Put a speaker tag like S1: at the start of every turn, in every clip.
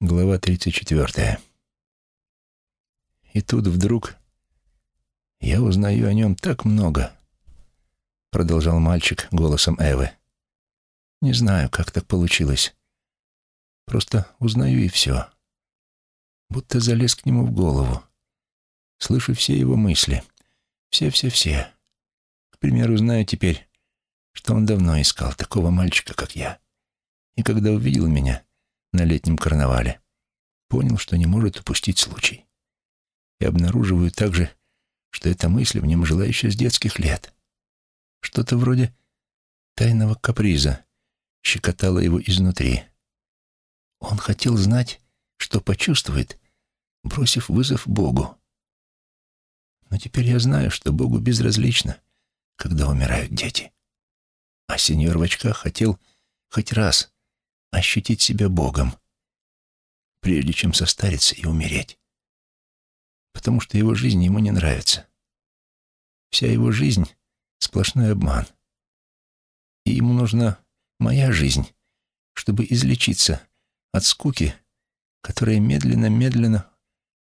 S1: Глава 34. И тут вдруг я узнаю о нем так много, продолжал мальчик голосом Эвы. Не знаю, как так получилось. Просто узнаю и все. Будто залез к нему в голову. Слышу все его мысли. Все-все-все. К примеру, знаю теперь, что он давно искал такого мальчика, как я. И когда увидел меня, летнем карнавале. Понял, что не может упустить случай. И обнаруживаю также, что эта мысль в нем жила еще с детских лет. Что-то вроде тайного каприза щекотало его изнутри. Он хотел знать, что почувствует, бросив вызов Богу. Но теперь я знаю, что Богу безразлично, когда умирают дети. А сеньор в очках хотел хоть раз ощутить себя Богом, прежде чем состариться и умереть. Потому что его жизнь ему не нравится. Вся его жизнь — сплошной обман. И ему нужна моя жизнь, чтобы излечиться от скуки, которая медленно-медленно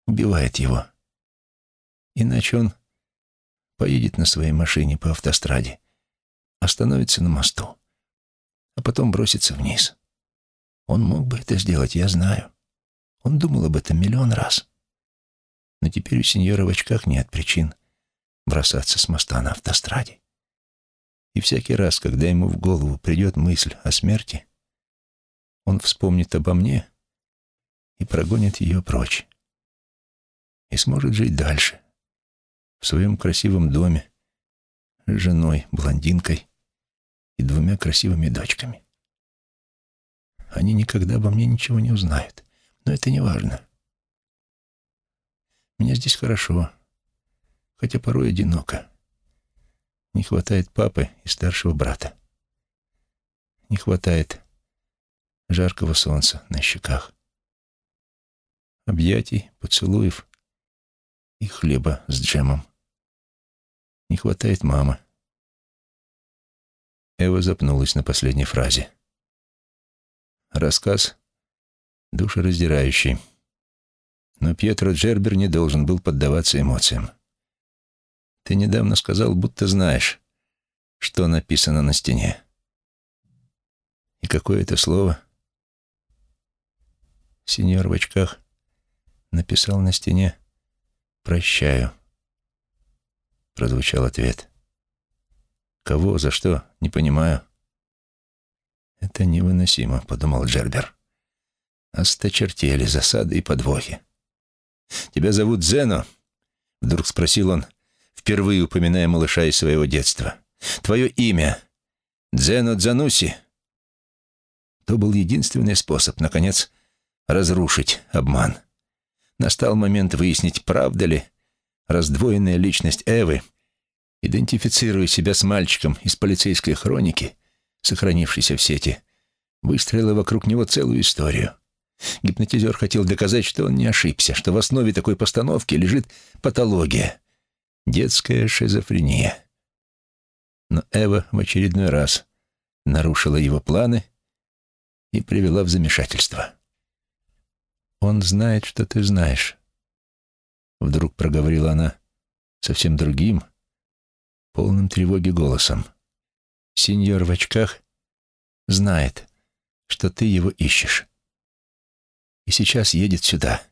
S1: убивает его. Иначе он поедет на своей машине по автостраде, остановится на мосту, а потом бросится вниз. Он мог бы это сделать, я знаю. Он думал об этом миллион раз. Но теперь у сеньора в очках нет причин бросаться с моста на автостраде. И всякий раз, когда ему в голову придет мысль о смерти, он вспомнит обо мне и прогонит ее прочь. И сможет жить дальше, в своем красивом доме, с женой, блондинкой и двумя красивыми дочками. Они никогда обо мне ничего не узнают. Но это не важно. Мне здесь хорошо, хотя порой одиноко. Не хватает папы и старшего брата. Не хватает жаркого солнца на щеках, объятий, поцелуев и хлеба с джемом. Не хватает мамы. Эва запнулась на последней фразе. Рассказ душераздирающий. Но Пьетро Джербер не должен был поддаваться эмоциям. Ты недавно сказал, будто знаешь, что написано на стене. И какое это слово? Сеньор в очках написал на стене «Прощаю». Прозвучал ответ. «Кого? За что? Не понимаю». «Это невыносимо», — подумал Джербер. «Осточертели засады и подвохи». «Тебя зовут Зено?» — вдруг спросил он, впервые упоминая малыша из своего детства. «Твое имя? Дзено Дзануси?» То был единственный способ, наконец, разрушить обман. Настал момент выяснить, правда ли раздвоенная личность Эвы, идентифицируя себя с мальчиком из полицейской хроники, сохранившийся в сети, выстроила вокруг него целую историю. Гипнотизер хотел доказать, что он не ошибся, что в основе такой постановки лежит патология, детская шизофрения. Но Эва в очередной раз нарушила его планы и привела в замешательство. «Он знает, что ты знаешь», — вдруг проговорила она совсем другим, полным тревоги голосом. Сеньор в очках знает, что ты его ищешь. И сейчас едет сюда.